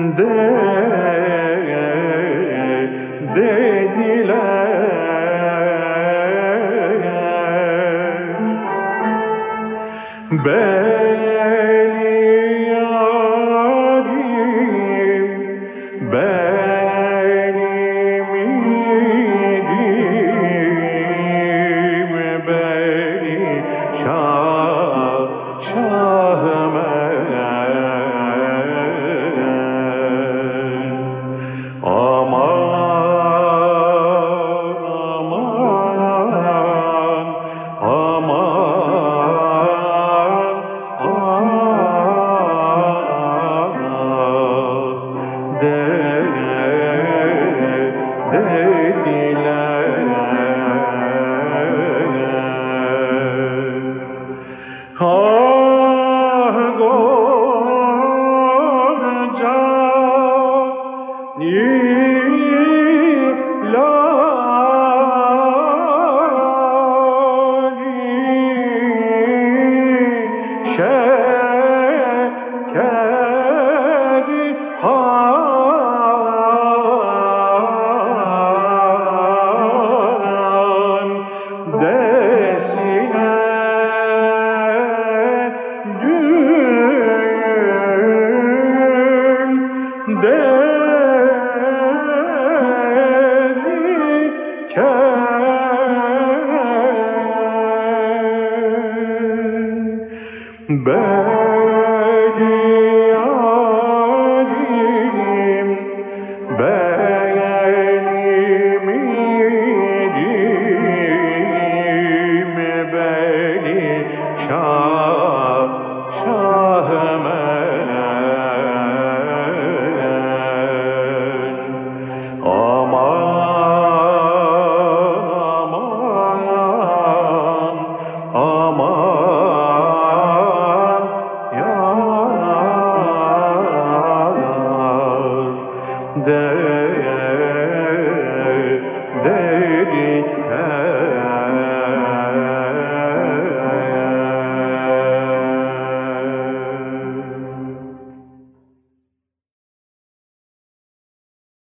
They back. the